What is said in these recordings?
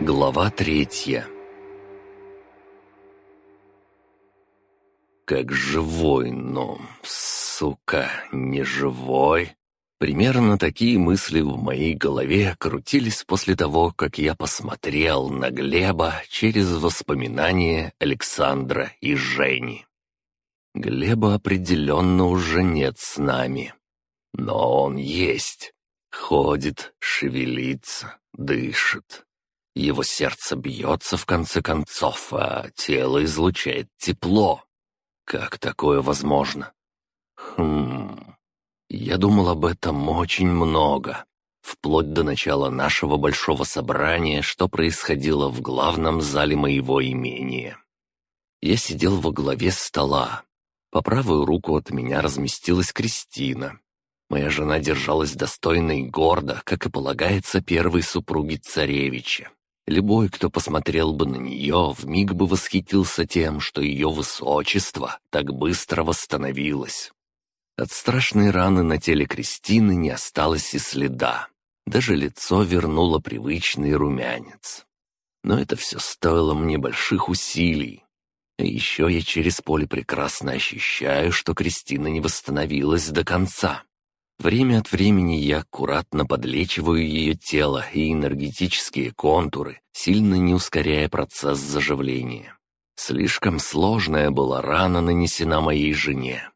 Глава третья Как живой, но, сука, не живой. Примерно такие мысли в моей голове крутились после того, как я посмотрел на Глеба через воспоминания Александра и Жени. Глеба определенно уже нет с нами. Но он есть. Ходит, шевелится, дышит. Его сердце бьется в конце концов, а тело излучает тепло. Как такое возможно? Хм... Я думал об этом очень много, вплоть до начала нашего большого собрания, что происходило в главном зале моего имения. Я сидел во главе стола. По правую руку от меня разместилась Кристина. Моя жена держалась достойно и гордо, как и полагается первой супруге царевича. Любой, кто посмотрел бы на нее, вмиг бы восхитился тем, что ее высочество так быстро восстановилось. От страшной раны на теле Кристины не осталось и следа. Даже лицо вернуло привычный румянец. Но это все стоило мне больших усилий. А еще я через поле прекрасно ощущаю, что Кристина не восстановилась до конца. Время от времени я аккуратно подлечиваю ее тело и энергетические контуры, сильно не ускоряя процесс заживления. Слишком сложная была рана нанесена моей жене.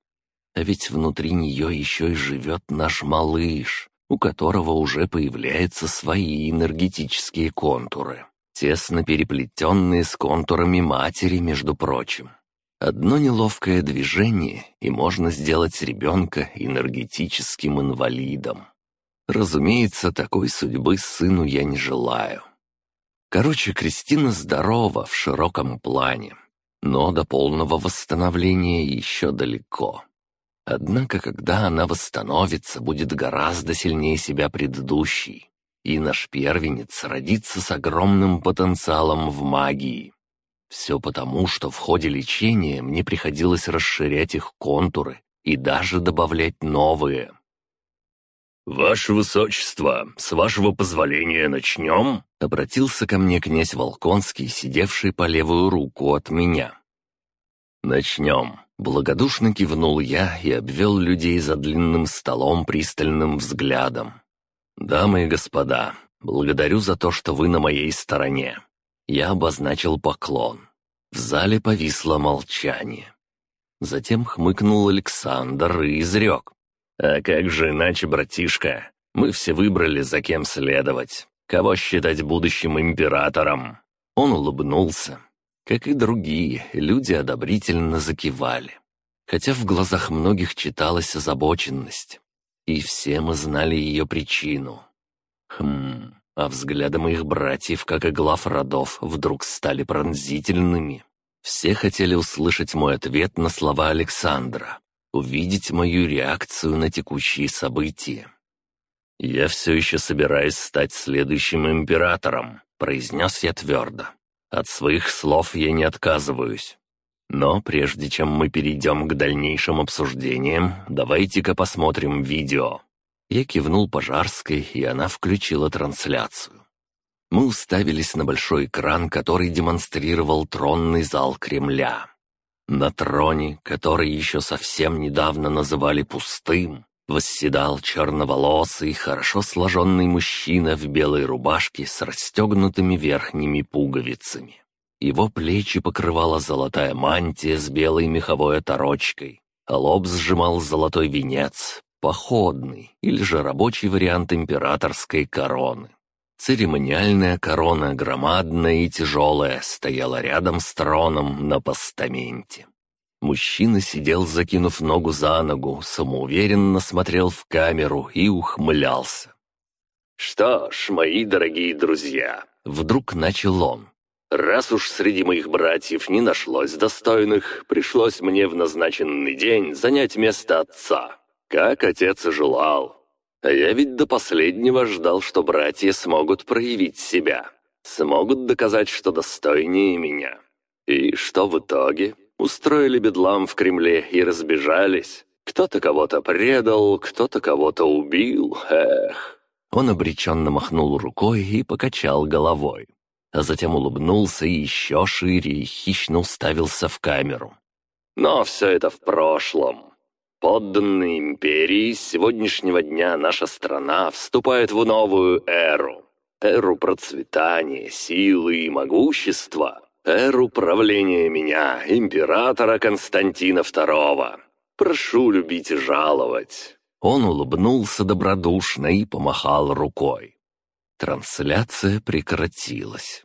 А ведь внутри нее еще и живет наш малыш, у которого уже появляются свои энергетические контуры, тесно переплетенные с контурами матери, между прочим. Одно неловкое движение, и можно сделать ребенка энергетическим инвалидом. Разумеется, такой судьбы сыну я не желаю. Короче, Кристина здорова в широком плане, но до полного восстановления еще далеко. Однако, когда она восстановится, будет гораздо сильнее себя предыдущей, и наш первенец родится с огромным потенциалом в магии. Все потому, что в ходе лечения мне приходилось расширять их контуры и даже добавлять новые. «Ваше Высочество, с вашего позволения начнем?» — обратился ко мне князь Волконский, сидевший по левую руку от меня. «Начнем», — благодушно кивнул я и обвел людей за длинным столом пристальным взглядом. «Дамы и господа, благодарю за то, что вы на моей стороне. Я обозначил поклон. В зале повисло молчание. Затем хмыкнул Александр и изрек. «А как же иначе, братишка? Мы все выбрали, за кем следовать. Кого считать будущим императором?» Он улыбнулся. Как и другие, люди одобрительно закивали. Хотя в глазах многих читалась озабоченность. И все мы знали ее причину. Хм, а взгляды моих братьев, как и глав родов, вдруг стали пронзительными. Все хотели услышать мой ответ на слова Александра, увидеть мою реакцию на текущие события. «Я все еще собираюсь стать следующим императором», — произнес я твердо. «От своих слов я не отказываюсь. Но прежде чем мы перейдем к дальнейшим обсуждениям, давайте-ка посмотрим видео». Я кивнул Пожарской, и она включила трансляцию. Мы уставились на большой экран, который демонстрировал тронный зал Кремля. На троне, который еще совсем недавно называли пустым, восседал черноволосый, хорошо сложенный мужчина в белой рубашке с расстегнутыми верхними пуговицами. Его плечи покрывала золотая мантия с белой меховой оторочкой, а лоб сжимал золотой венец, походный или же рабочий вариант императорской короны. Церемониальная корона, громадная и тяжелая, стояла рядом с троном на постаменте. Мужчина сидел, закинув ногу за ногу, самоуверенно смотрел в камеру и ухмылялся. «Что ж, мои дорогие друзья», — вдруг начал он, «раз уж среди моих братьев не нашлось достойных, пришлось мне в назначенный день занять место отца. Как отец и желал. А я ведь до последнего ждал, что братья смогут проявить себя. Смогут доказать, что достойнее меня. И что в итоге? Устроили бедлам в Кремле и разбежались. Кто-то кого-то предал, кто-то кого-то убил. Эх. Он обреченно махнул рукой и покачал головой. а затем улыбнулся и еще шире и хищно уставился в камеру. «Но все это в прошлом. Подданные империи, с сегодняшнего дня наша страна вступает в новую эру. Эру процветания, силы и могущества. Эру правления меня, императора Константина II. Прошу любить и жаловать». Он улыбнулся добродушно и помахал рукой. Трансляция прекратилась.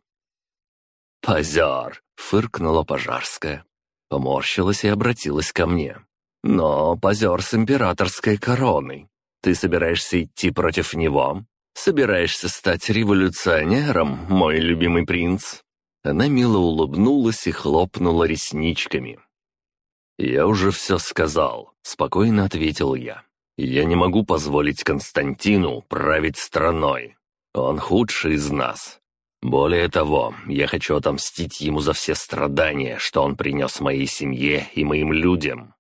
«Позер!» — фыркнула Пожарская. Поморщилась и обратилась ко мне. «Но позер с императорской короной. Ты собираешься идти против него? Собираешься стать революционером, мой любимый принц?» Она мило улыбнулась и хлопнула ресничками. «Я уже все сказал», — спокойно ответил я. «Я не могу позволить Константину править страной. Он худший из нас. Более того, я хочу отомстить ему за все страдания, что он принес моей семье и моим людям».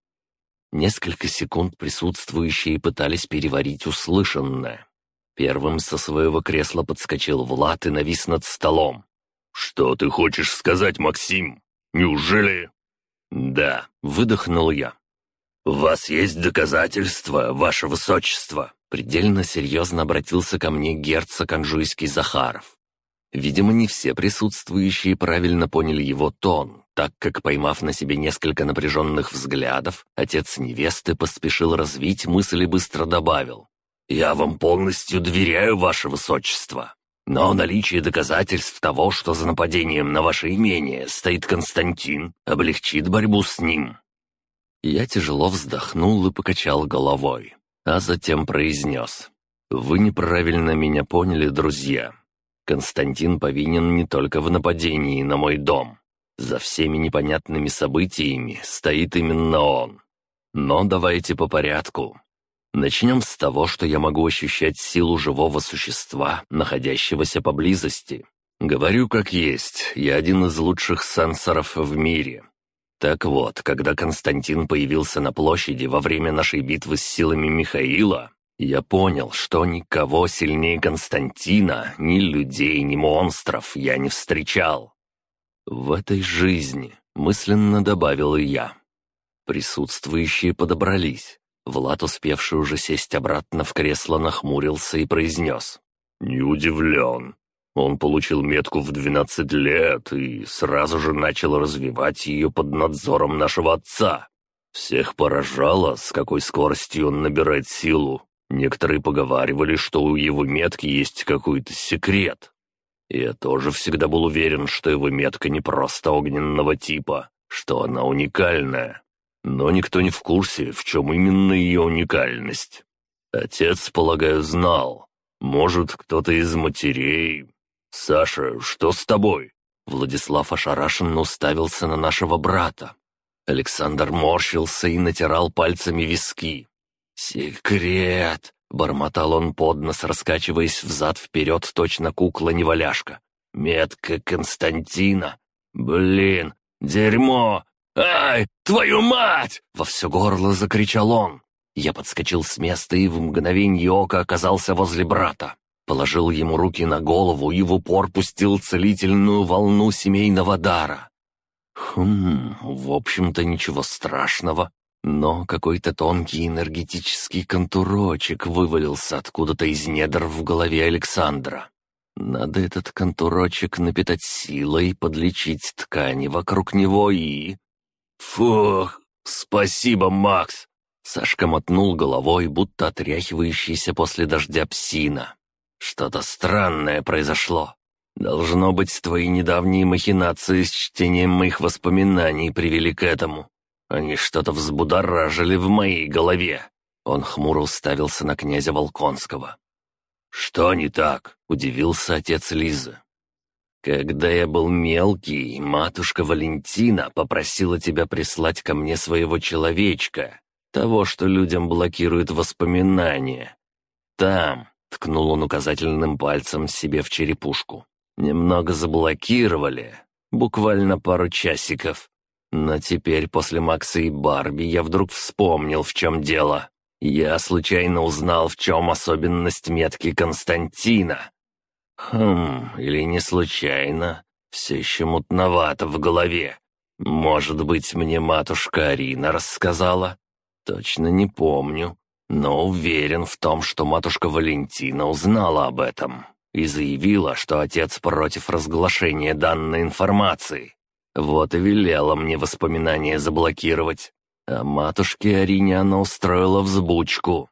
Несколько секунд присутствующие пытались переварить услышанное. Первым со своего кресла подскочил Влад и навис над столом. «Что ты хочешь сказать, Максим? Неужели...» «Да», — выдохнул я. «У вас есть доказательства, ваше высочество?» Предельно серьезно обратился ко мне герцог Анжуйский Захаров. Видимо, не все присутствующие правильно поняли его тон, так как, поймав на себе несколько напряженных взглядов, отец невесты поспешил развить мысль и быстро добавил. «Я вам полностью доверяю, ваше высочество. Но наличие доказательств того, что за нападением на ваше имение стоит Константин, облегчит борьбу с ним». Я тяжело вздохнул и покачал головой а затем произнес. «Вы неправильно меня поняли, друзья. Константин повинен не только в нападении на мой дом. За всеми непонятными событиями стоит именно он. Но давайте по порядку. Начнем с того, что я могу ощущать силу живого существа, находящегося поблизости. Говорю как есть, я один из лучших сенсоров в мире. Так вот, когда Константин появился на площади во время нашей битвы с силами Михаила, я понял, что никого сильнее Константина, ни людей, ни монстров я не встречал. В этой жизни, мысленно добавил и я. Присутствующие подобрались. Влад, успевший уже сесть обратно в кресло, нахмурился и произнес. «Не удивлен. Он получил метку в 12 лет и сразу же начал развивать ее под надзором нашего отца. Всех поражало, с какой скоростью он набирает силу. Некоторые поговаривали, что у его метки есть какой-то секрет. Я тоже всегда был уверен, что его метка не просто огненного типа, что она уникальная. Но никто не в курсе, в чем именно ее уникальность. Отец, полагаю, знал. Может, кто-то из матерей, «Саша, что с тобой?» Владислав ошарашенно уставился на нашего брата. Александр морщился и натирал пальцами виски. «Секрет!» — бормотал он под нос, раскачиваясь взад-вперед, точно кукла-неваляшка. «Метка Константина! Блин, дерьмо! Ай, твою мать!» — во все горло закричал он. Я подскочил с места и в мгновение ока оказался возле брата положил ему руки на голову и в упор пустил целительную волну семейного дара. Хм, в общем-то ничего страшного, но какой-то тонкий энергетический контурочек вывалился откуда-то из недр в голове Александра. Надо этот контурочек напитать силой, подлечить ткани вокруг него и... Фух, спасибо, Макс! Сашка мотнул головой, будто отряхивающийся после дождя псина. Что-то странное произошло. Должно быть, твои недавние махинации с чтением моих воспоминаний привели к этому. Они что-то взбудоражили в моей голове». Он хмуро уставился на князя Волконского. «Что не так?» — удивился отец Лизы. «Когда я был мелкий, матушка Валентина попросила тебя прислать ко мне своего человечка, того, что людям блокирует воспоминания. Там, Ткнул он указательным пальцем себе в черепушку. «Немного заблокировали. Буквально пару часиков. Но теперь, после Макса и Барби, я вдруг вспомнил, в чем дело. Я случайно узнал, в чем особенность метки Константина. Хм, или не случайно. Все еще мутновато в голове. Может быть, мне матушка Арина рассказала? Точно не помню, но уверен в том, что матушка Валентина узнала об этом и заявила, что отец против разглашения данной информации. Вот и велела мне воспоминания заблокировать. А матушке Арине она устроила взбучку.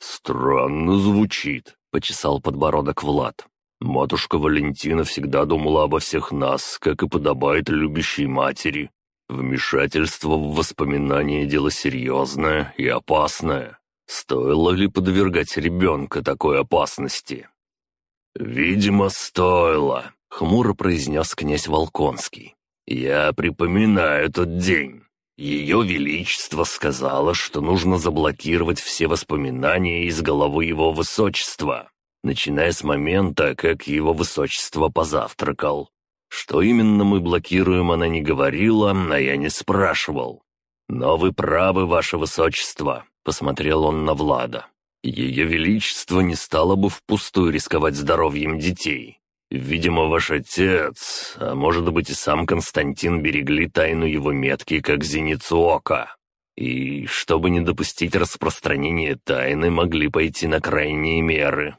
«Странно звучит», — почесал подбородок Влад. «Матушка Валентина всегда думала обо всех нас, как и подобает любящей матери. Вмешательство в воспоминания — дело серьезное и опасное. Стоило ли подвергать ребенка такой опасности?» «Видимо, стоило», — хмуро произнес князь Волконский. «Я припоминаю тот день. Ее Величество сказала, что нужно заблокировать все воспоминания из головы Его Высочества, начиная с момента, как Его Высочество позавтракал. Что именно мы блокируем, она не говорила, а я не спрашивал. «Но вы правы, Ваше Высочество», — посмотрел он на Влада. «Ее Величество не стало бы впустую рисковать здоровьем детей. Видимо, ваш отец, а может быть и сам Константин берегли тайну его метки, как зеницу ока. И, чтобы не допустить распространения тайны, могли пойти на крайние меры.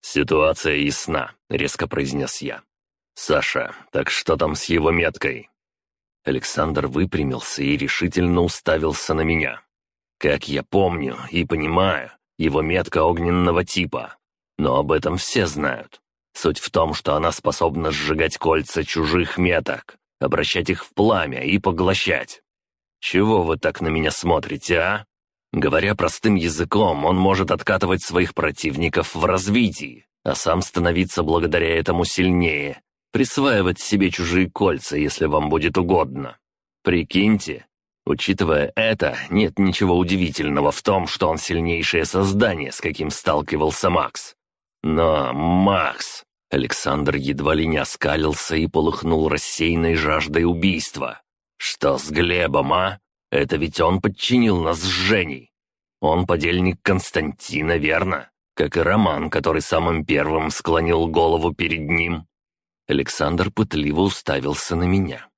«Ситуация ясна», — резко произнес я. «Саша, так что там с его меткой?» Александр выпрямился и решительно уставился на меня. Как я помню и понимаю, его метка огненного типа. Но об этом все знают. Суть в том, что она способна сжигать кольца чужих меток, обращать их в пламя и поглощать. Чего вы так на меня смотрите, а? Говоря простым языком, он может откатывать своих противников в развитии, а сам становиться благодаря этому сильнее, присваивать себе чужие кольца, если вам будет угодно. Прикиньте, учитывая это, нет ничего удивительного в том, что он сильнейшее создание, с каким сталкивался Макс. Но Макс... Александр едва ли не оскалился и полыхнул рассеянной жаждой убийства. «Что с Глебом, а? Это ведь он подчинил нас с Женей. Он подельник Константина, верно? Как и Роман, который самым первым склонил голову перед ним». Александр пытливо уставился на меня.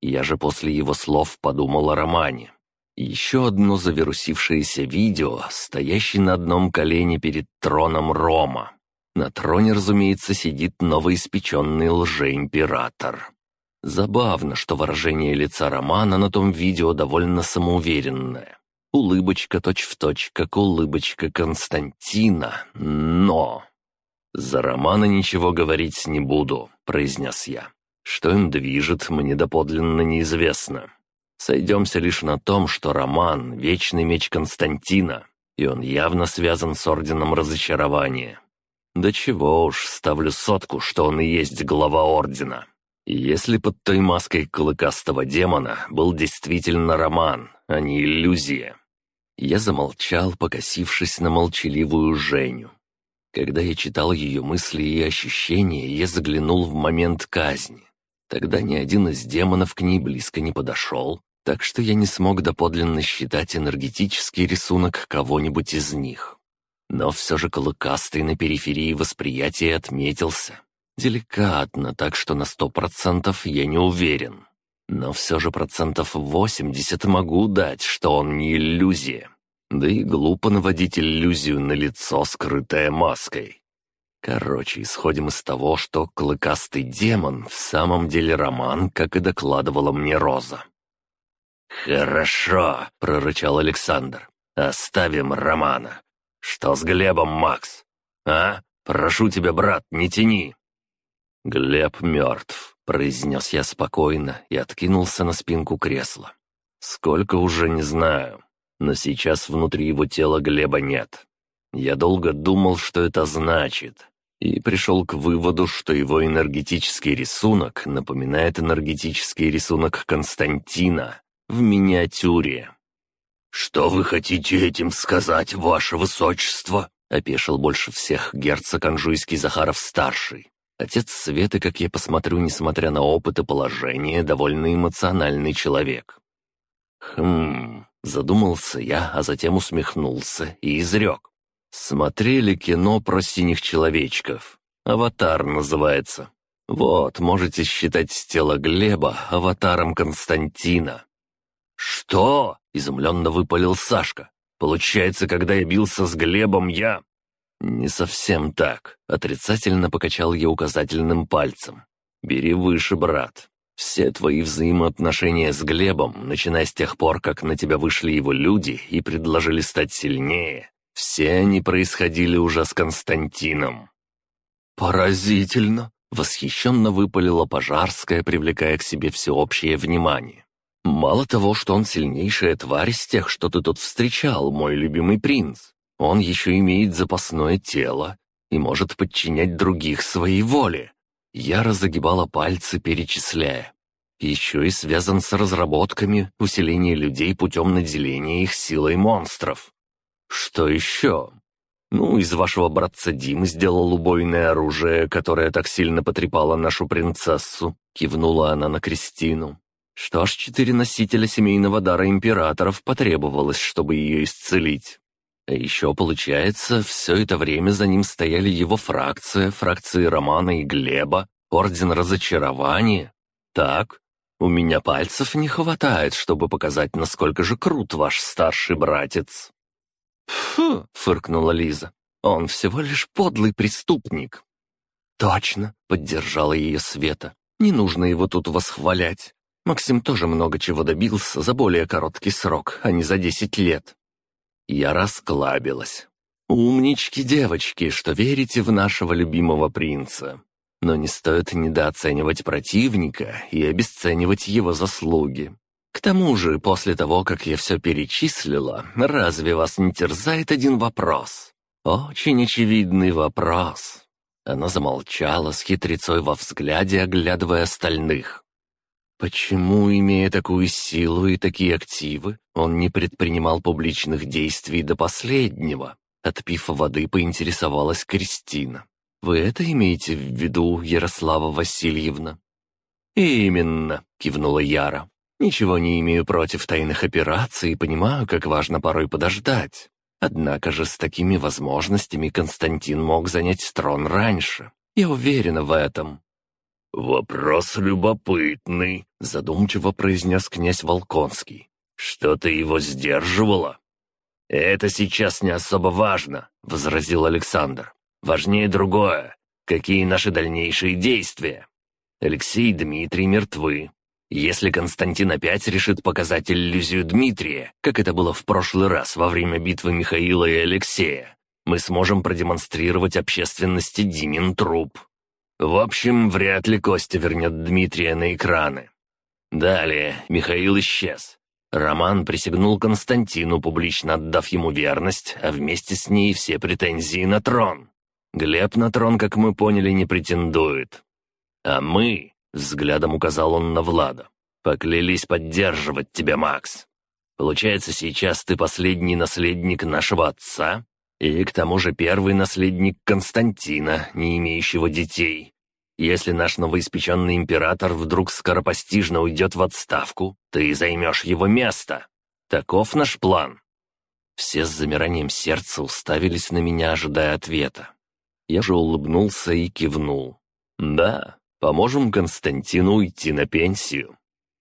Я же после его слов подумал о Романе. Еще одно завирусившееся видео, стоящий на одном колене перед троном Рома. На троне, разумеется, сидит новоиспеченный лжеимператор. Забавно, что выражение лица Романа на том видео довольно самоуверенное. Улыбочка точь-в-точь, точь, как улыбочка Константина, но... «За Романа ничего говорить не буду», — произнес я. «Что им движет, мне доподлинно неизвестно. Сойдемся лишь на том, что Роман — вечный меч Константина, и он явно связан с Орденом Разочарования. Да чего уж, ставлю сотку, что он и есть глава Ордена. Если под той маской клыкастого демона был действительно роман, а не иллюзия. Я замолчал, покосившись на молчаливую Женю. Когда я читал ее мысли и ощущения, я заглянул в момент казни. Тогда ни один из демонов к ней близко не подошел, так что я не смог доподлинно считать энергетический рисунок кого-нибудь из них. Но все же Клыкастый на периферии восприятия отметился. Деликатно, так что на сто процентов я не уверен. Но все же процентов восемьдесят могу дать, что он не иллюзия. Да и глупо наводить иллюзию на лицо, скрытое маской. Короче, исходим из того, что клыкастый демон в самом деле роман, как и докладывала мне Роза. «Хорошо», — прорычал Александр. «Оставим романа. «Что с Глебом, Макс? А? Прошу тебя, брат, не тяни!» «Глеб мертв», — произнес я спокойно и откинулся на спинку кресла. «Сколько уже не знаю, но сейчас внутри его тела Глеба нет. Я долго думал, что это значит, и пришел к выводу, что его энергетический рисунок напоминает энергетический рисунок Константина в миниатюре. «Что вы хотите этим сказать, ваше высочество?» — опешил больше всех герцог Анжуйский Захаров-старший. Отец Светы, как я посмотрю, несмотря на опыт и положение, довольно эмоциональный человек. «Хм...» — задумался я, а затем усмехнулся и изрек. «Смотрели кино про синих человечков. «Аватар» называется. Вот, можете считать с тела Глеба аватаром Константина». «Что?» — изумленно выпалил Сашка. «Получается, когда я бился с Глебом, я...» «Не совсем так», — отрицательно покачал я указательным пальцем. «Бери выше, брат. Все твои взаимоотношения с Глебом, начиная с тех пор, как на тебя вышли его люди и предложили стать сильнее, все они происходили уже с Константином». «Поразительно!» — восхищенно выпалила Пожарская, привлекая к себе всеобщее внимание. «Мало того, что он сильнейшая тварь из тех, что ты тут встречал, мой любимый принц, он еще имеет запасное тело и может подчинять других своей воле. Я разогибала пальцы, перечисляя. Еще и связан с разработками усиления людей путем наделения их силой монстров. Что еще? Ну, из вашего братца Димы сделал убойное оружие, которое так сильно потрепало нашу принцессу. Кивнула она на Кристину. Что ж, четыре носителя семейного дара императоров потребовалось, чтобы ее исцелить. А еще, получается, все это время за ним стояли его фракция, фракции Романа и Глеба, Орден Разочарования. Так, у меня пальцев не хватает, чтобы показать, насколько же крут ваш старший братец. «Фу!» — фыркнула Лиза. «Он всего лишь подлый преступник». «Точно!» — поддержала ее Света. «Не нужно его тут восхвалять. Максим тоже много чего добился за более короткий срок, а не за десять лет. Я расклабилась. «Умнички, девочки, что верите в нашего любимого принца. Но не стоит недооценивать противника и обесценивать его заслуги. К тому же, после того, как я все перечислила, разве вас не терзает один вопрос? Очень очевидный вопрос». Она замолчала с хитрецой во взгляде, оглядывая остальных. Почему, имея такую силу и такие активы, он не предпринимал публичных действий до последнего? Отпив воды, поинтересовалась Кристина. «Вы это имеете в виду, Ярослава Васильевна?» «Именно», — кивнула Яра. «Ничего не имею против тайных операций и понимаю, как важно порой подождать. Однако же с такими возможностями Константин мог занять трон раньше. Я уверена в этом. «Вопрос любопытный», — задумчиво произнес князь Волконский. «Что-то его сдерживало?» «Это сейчас не особо важно», — возразил Александр. «Важнее другое. Какие наши дальнейшие действия? Алексей и Дмитрий мертвы. Если Константин опять решит показать иллюзию Дмитрия, как это было в прошлый раз во время битвы Михаила и Алексея, мы сможем продемонстрировать общественности Димин труп. В общем, вряд ли Костя вернет Дмитрия на экраны. Далее Михаил исчез. Роман присягнул Константину, публично отдав ему верность, а вместе с ней все претензии на трон. Глеб на трон, как мы поняли, не претендует. А мы, взглядом указал он на Влада, поклялись поддерживать тебя, Макс. Получается, сейчас ты последний наследник нашего отца? И к тому же первый наследник Константина, не имеющего детей. Если наш новоиспеченный император вдруг скоропостижно уйдет в отставку, ты займешь его место. Таков наш план». Все с замиранием сердца уставились на меня, ожидая ответа. Я же улыбнулся и кивнул. «Да, поможем Константину уйти на пенсию.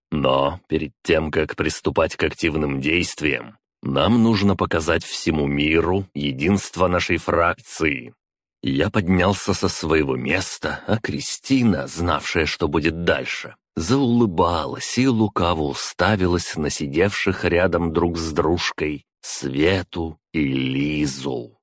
Но перед тем, как приступать к активным действиям, нам нужно показать всему миру единство нашей фракции. Я поднялся со своего места, а Кристина, знавшая, что будет дальше, заулыбалась и лукаво уставилась на сидевших рядом друг с дружкой Свету и Лизу.